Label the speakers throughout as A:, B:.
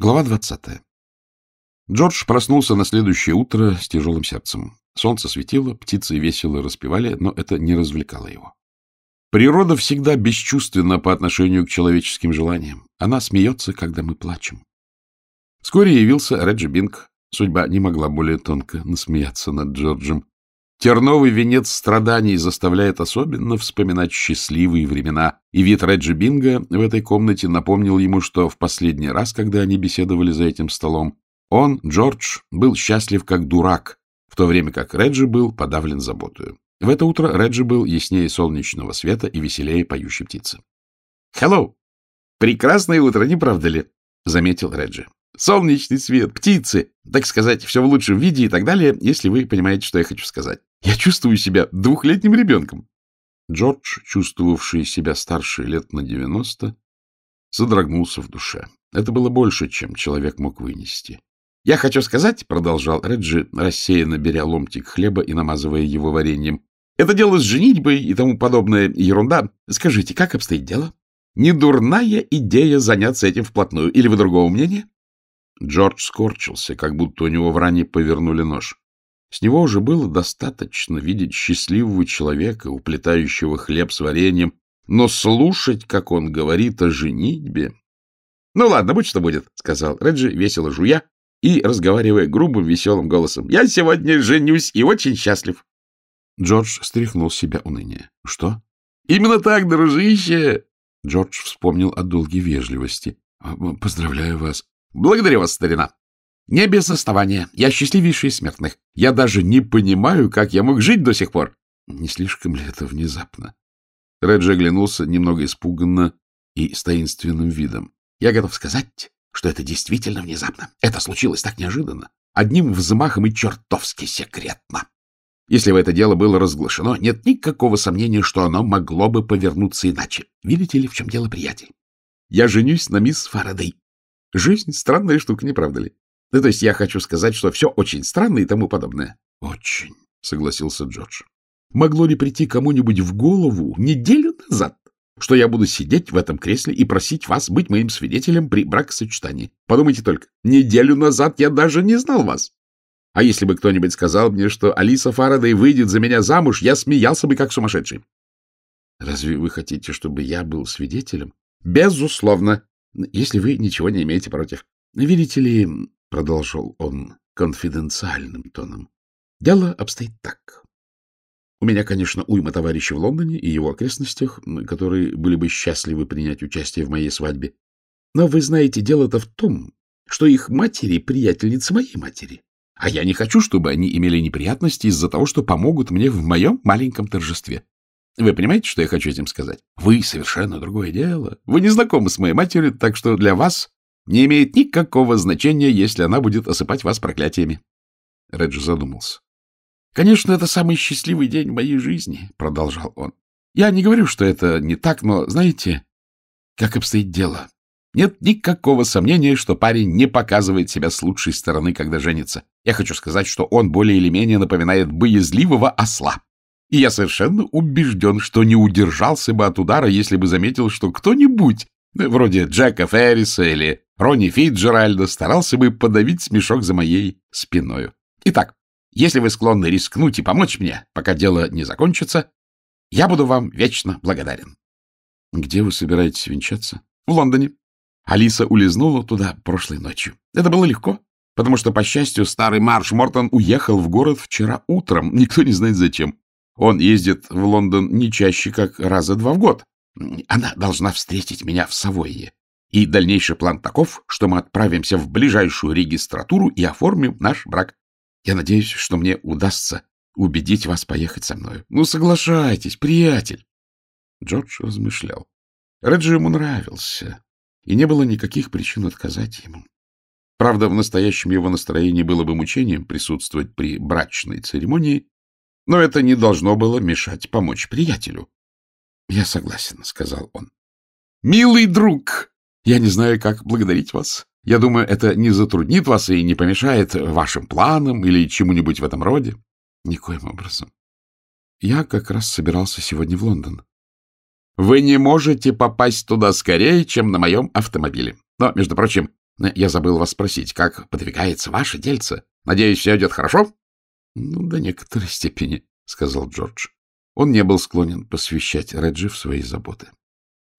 A: Глава двадцатая. Джордж проснулся на следующее утро с тяжелым сердцем. Солнце светило, птицы весело распевали, но это не развлекало его. Природа всегда бесчувственна по отношению к человеческим желаниям. Она смеется, когда мы плачем. Вскоре явился Реджи Бинг. Судьба не могла более тонко насмеяться над Джорджем. Терновый венец страданий заставляет особенно вспоминать счастливые времена, и вид Реджи Бинга в этой комнате напомнил ему, что в последний раз, когда они беседовали за этим столом, он, Джордж, был счастлив как дурак, в то время как Реджи был подавлен заботою. В это утро Реджи был яснее солнечного света и веселее поющей птицы. «Хеллоу! Прекрасное утро, не правда ли?» — заметил Реджи. «Солнечный свет, птицы, так сказать, все в лучшем виде и так далее, если вы понимаете, что я хочу сказать. Я чувствую себя двухлетним ребенком.
B: Джордж, чувствовавший себя старше лет на девяносто, содрогнулся в душе. Это было больше, чем человек мог вынести.
A: — Я хочу сказать, — продолжал Реджи, рассеянно беря ломтик хлеба и намазывая его вареньем, — это дело с женитьбой и тому подобная ерунда. Скажите, как обстоит дело? Не дурная идея заняться этим вплотную, или вы другого мнения?
B: Джордж скорчился, как будто у него в ране повернули нож. С него уже было достаточно видеть счастливого человека, уплетающего хлеб с вареньем, но слушать, как он говорит о женитьбе...
A: — Ну ладно, будь что будет, — сказал Реджи, весело жуя и разговаривая грубым, веселым голосом. — Я сегодня женюсь и очень счастлив.
B: Джордж стряхнул с себя уныние. — Что?
A: — Именно так, дружище!
B: Джордж вспомнил о долге вежливости. — Поздравляю вас.
A: — Благодарю вас, старина. Не без основания. Я счастливейший из смертных. Я даже не понимаю, как я мог жить до сих пор.
B: Не слишком ли это внезапно? Реджи оглянулся немного испуганно и с таинственным видом.
A: Я готов сказать, что это действительно внезапно. Это случилось так неожиданно. Одним взмахом и чертовски секретно. Если бы это дело было разглашено, нет никакого сомнения, что оно могло бы повернуться иначе. Видите ли, в чем дело, приятель? Я женюсь на мисс Фарадей. Жизнь — странная штука, не правда ли? Ну, то есть я хочу сказать, что все очень странно и тому подобное.
B: — Очень, — согласился Джордж.
A: — Могло ли прийти кому-нибудь в голову неделю назад, что я буду сидеть в этом кресле и просить вас быть моим свидетелем при бракосочетании? Подумайте только, неделю назад я даже не знал вас. А если бы кто-нибудь сказал мне, что Алиса Фарадей выйдет за меня замуж, я смеялся бы как сумасшедший.
B: — Разве вы хотите, чтобы я был свидетелем?
A: — Безусловно, если вы ничего не имеете против. Видите ли, — продолжил он конфиденциальным тоном, — дело обстоит так. У меня, конечно, уйма товарищей в Лондоне и его окрестностях, которые были бы счастливы принять участие в моей свадьбе. Но вы знаете, дело-то в том, что их матери — приятельницы моей матери. А я не хочу, чтобы они имели неприятности из-за того, что помогут мне в моем маленьком торжестве. Вы понимаете, что я хочу этим сказать? Вы совершенно другое дело. Вы не знакомы с моей матерью, так что для вас не имеет никакого значения, если она будет осыпать вас проклятиями.
B: Реджи задумался.
A: — Конечно, это самый счастливый день в моей жизни, — продолжал он. — Я не говорю, что это не так, но, знаете, как обстоит дело. Нет никакого сомнения, что парень не показывает себя с лучшей стороны, когда женится. Я хочу сказать, что он более или менее напоминает боязливого осла. И я совершенно убежден, что не удержался бы от удара, если бы заметил, что кто-нибудь, вроде Джека Ферриса или Ронни Фитджеральда старался бы подавить смешок за моей спиною. Итак, если вы склонны рискнуть и помочь мне, пока дело не закончится, я буду вам вечно благодарен.
B: — Где вы собираетесь венчаться?
A: — В Лондоне. Алиса улизнула туда прошлой ночью. Это было легко, потому что, по счастью, старый Марш Мортон уехал в город вчера утром, никто не знает зачем. Он ездит в Лондон не чаще, как раза два в год. Она должна встретить меня в Савойе. И дальнейший план таков, что мы отправимся в ближайшую регистратуру и оформим наш брак. Я надеюсь, что мне удастся убедить вас поехать со мной. Ну, соглашайтесь, приятель.
B: Джордж размышлял.
A: Реджи ему нравился, и не было никаких причин отказать ему. Правда, в настоящем его настроении было бы мучением присутствовать при брачной церемонии, но это не должно было мешать помочь приятелю. — Я согласен, — сказал он. — Милый друг, я не знаю, как благодарить вас. Я думаю, это не затруднит вас и не помешает вашим планам или чему-нибудь в этом роде.
B: Никоим образом. Я как раз собирался сегодня в Лондон.
A: Вы не можете попасть туда скорее, чем на моем автомобиле. Но, между прочим, Я забыл вас спросить, как подвигается ваше дельце? Надеюсь, все идет хорошо? — Ну, до некоторой степени, — сказал Джордж. Он не был склонен посвящать Реджи в свои заботы. —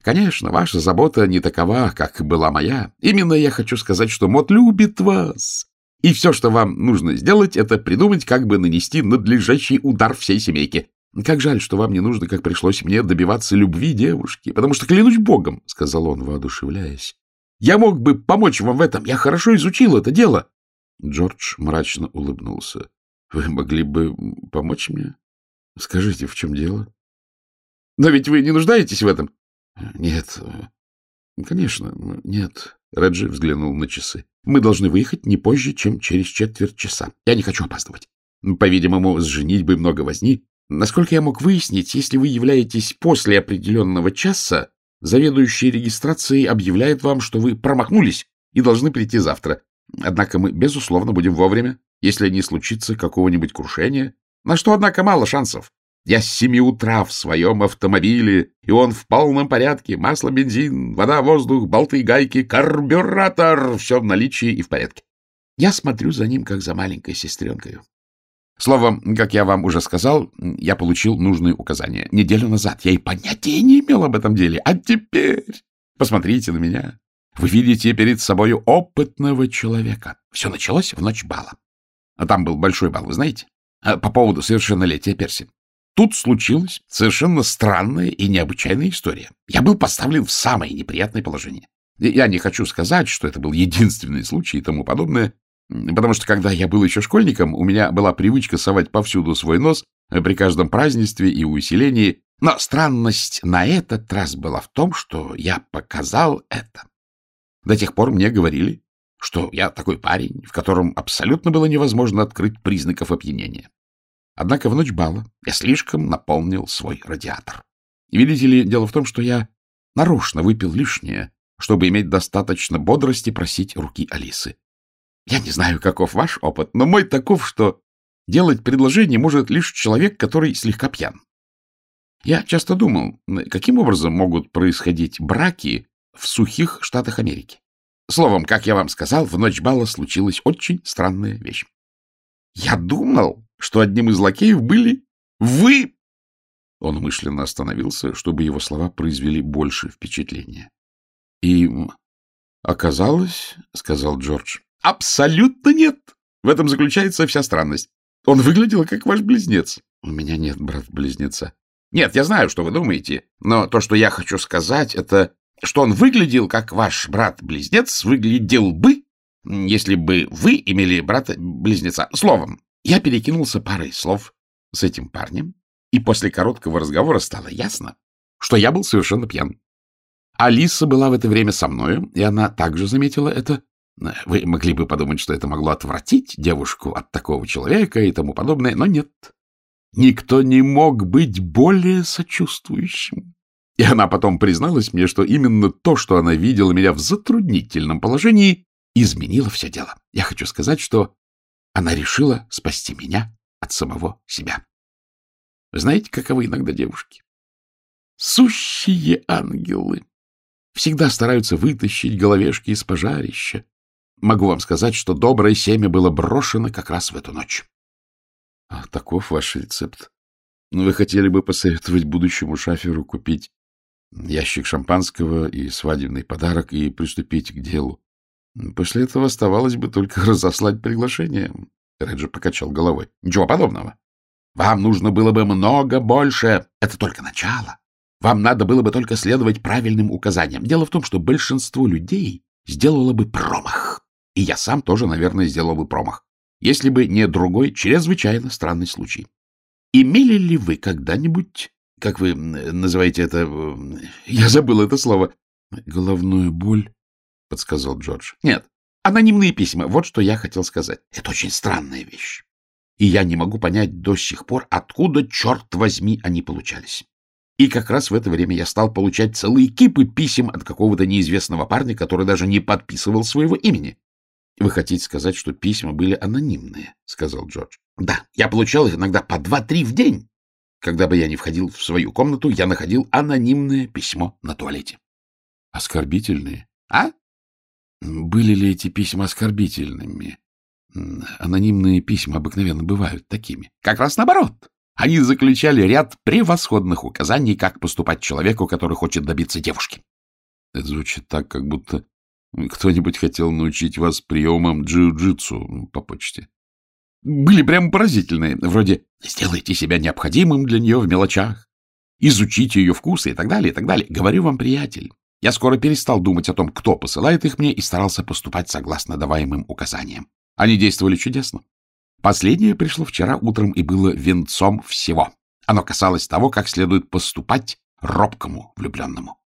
A: Конечно, ваша забота не такова, как была моя. Именно я хочу сказать, что Мот любит вас. И все, что вам нужно сделать, это придумать, как бы нанести надлежащий удар всей семейке. Как жаль, что вам не нужно, как пришлось мне, добиваться любви девушки, потому что, клянусь богом, — сказал он, воодушевляясь, — я мог бы помочь вам в этом. Я хорошо изучил это дело. Джордж мрачно улыбнулся. — Вы могли бы помочь мне? Скажите, в чем дело? — Но ведь вы не нуждаетесь в этом? — Нет. Конечно, нет. Реджи взглянул на часы. — Мы должны выехать не позже, чем через четверть часа. Я не хочу опаздывать. По-видимому, с женитьбой много возни. Насколько я мог выяснить, если вы являетесь после определенного часа, заведующий регистрацией объявляет вам, что вы промахнулись и должны прийти завтра. Однако мы, безусловно, будем вовремя, если не случится какого-нибудь крушения, на что, однако, мало шансов. Я с семи утра в своем автомобиле, и он в полном порядке. Масло, бензин, вода, воздух, болты, гайки, карбюратор — все в наличии и в порядке. Я смотрю за ним, как за маленькой сестренкой. Словом, как я вам уже сказал, я получил нужные указания. Неделю назад я и понятия не имел об этом деле. А теперь посмотрите на меня. Вы видите перед собой опытного человека. Все началось в ночь бала. А там был большой бал, вы знаете? А по поводу совершеннолетия Перси. Тут случилась совершенно странная и необычайная история. Я был поставлен в самое неприятное положение. Я не хочу сказать, что это был единственный случай и тому подобное, потому что, когда я был еще школьником, у меня была привычка совать повсюду свой нос при каждом празднестве и усилении, но странность на этот раз была в том, что я показал это. До тех пор мне говорили, что я такой парень, в котором абсолютно было невозможно открыть признаков опьянения. Однако в ночь бала я слишком наполнил свой радиатор. И видите ли, дело в том, что я нарочно выпил лишнее, чтобы иметь достаточно бодрости просить руки Алисы. Я не знаю, каков ваш опыт, но мой таков, что делать предложение может лишь человек, который слегка пьян. Я часто думал, каким образом могут происходить браки в сухих штатах Америки. Словом, как я вам сказал, в ночь бала случилась очень странная вещь. Я думал, что одним из лакеев были вы. Он умышленно остановился, чтобы его слова произвели больше впечатления. — И оказалось, — сказал Джордж, — абсолютно нет. В этом заключается вся странность. Он выглядел как ваш близнец. — У меня нет брат-близнеца. — Нет, я знаю, что вы думаете, но то, что я хочу сказать, это что он выглядел, как ваш брат-близнец выглядел бы, если бы вы имели брата-близнеца. Словом, я перекинулся парой слов с этим парнем, и после короткого разговора стало ясно, что я был совершенно пьян. Алиса была в это время со мною, и она также заметила это. Вы могли бы подумать, что это могло отвратить девушку от такого человека и тому подобное, но нет. Никто не мог быть более сочувствующим. И она потом призналась мне, что именно то, что она видела меня в затруднительном положении, изменило все дело. Я хочу сказать, что она решила спасти меня от самого себя. Знаете, каковы иногда девушки? Сущие ангелы. Всегда стараются вытащить головешки из пожарища. Могу вам сказать, что доброе семя было брошено как раз в эту ночь. А, таков ваш рецепт. Но вы хотели бы посоветовать будущему шаферу купить ящик шампанского и свадебный подарок и приступить к делу. После этого оставалось бы только разослать приглашение. Реджи покачал головой. Ничего подобного. Вам нужно было бы много больше. Это только начало. Вам надо было бы только следовать правильным указаниям. Дело в том, что большинство людей сделало бы промах. И я сам тоже, наверное, сделал бы промах. Если бы не другой, чрезвычайно странный случай. Имели ли вы когда-нибудь как вы называете это? Я забыл это слово. Головную боль, подсказал Джордж. Нет, анонимные письма. Вот что я хотел сказать. Это очень странная вещь. И я не могу понять до сих пор, откуда, черт возьми, они получались. И как раз в это время я стал получать целые кипы писем от какого-то неизвестного парня, который даже не подписывал своего имени. — Вы хотите сказать, что письма были анонимные? — сказал Джордж. — Да, я получал их иногда по два-три в день. Когда бы я ни входил в свою комнату, я находил анонимное письмо на туалете. Оскорбительные. А? Были ли эти письма оскорбительными? Анонимные письма обыкновенно бывают такими.
B: Как раз наоборот. Они заключали ряд превосходных указаний, как поступать человеку, который хочет добиться девушки.
A: Это звучит так, как будто кто-нибудь хотел научить вас приемам джиу-джитсу по почте.
B: Были прямо поразительные, вроде «сделайте себя необходимым для нее в мелочах», «изучите ее вкусы» и так далее, и так далее. Говорю вам, приятель, я скоро перестал думать о том, кто посылает их мне, и старался поступать согласно даваемым указаниям. Они действовали чудесно. Последнее пришло вчера утром и было венцом всего. Оно касалось того, как следует поступать робкому влюбленному.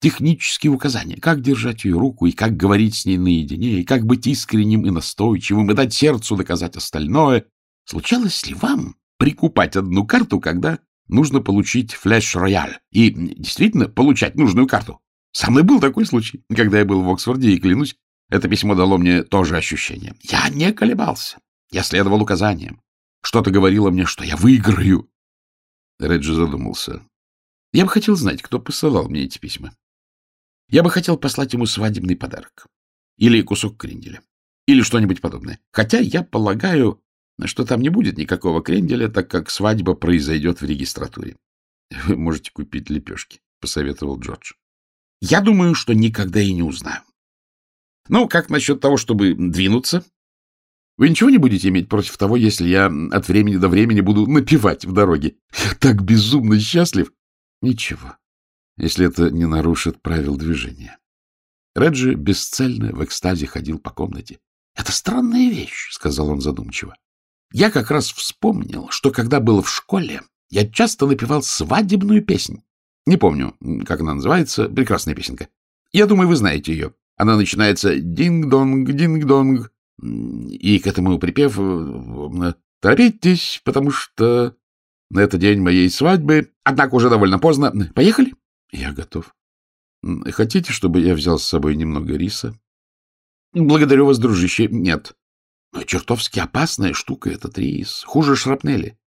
B: Технические указания, как держать ее руку и как говорить с ней наедине, и как быть искренним и настойчивым, и дать сердцу доказать остальное. Случалось ли вам прикупать одну карту, когда нужно получить флеш-рояль, и действительно получать нужную карту? Со мной был такой случай, когда я был в Оксфорде, и, клянусь, это письмо дало мне тоже ощущение. Я не колебался. Я следовал указаниям. Что-то говорило мне, что я выиграю.
A: Реджи задумался.
B: Я бы хотел знать, кто посылал мне эти письма. Я бы хотел послать ему свадебный подарок. Или кусок кренделя. Или что-нибудь подобное. Хотя я полагаю, что там не будет никакого кренделя, так как свадьба произойдет в регистратуре.
A: — Вы можете купить лепешки, — посоветовал Джордж.
B: — Я думаю, что никогда и не узнаю. Ну, как насчет того, чтобы двинуться? Вы ничего не будете иметь против того, если я от времени до времени буду напевать в дороге? Я так безумно счастлив.
A: Ничего, если это не нарушит правил движения. Реджи бесцельно в экстазе ходил по комнате.
B: — Это странная вещь, — сказал он задумчиво. — Я как раз вспомнил, что когда был в школе, я часто напевал свадебную песнь. Не помню, как она называется, прекрасная песенка. Я думаю, вы знаете ее. Она начинается «динг-донг, динг-донг», и к этому припев э, «Торопитесь, потому что на этот день моей свадьбы, однако уже довольно поздно. Поехали?»
A: «Я готов. Хотите, чтобы я взял с собой немного риса?»
B: «Благодарю вас, дружище. Нет. Но чертовски опасная штука этот рис. Хуже шрапнели.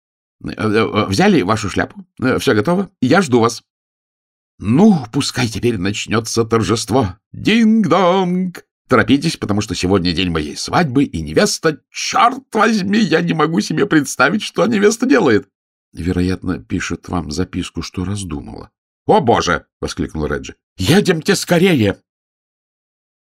B: Э, э, взяли вашу шляпу? Все готово? Я жду вас». Ну, пускай теперь начнется торжество. Динг-донг! Торопитесь, потому что сегодня день моей свадьбы, и невеста... Черт возьми, я не могу себе представить, что невеста делает.
A: Вероятно, пишет вам записку, что раздумала.
B: — О, боже! — воскликнул Реджи. — Едемте скорее!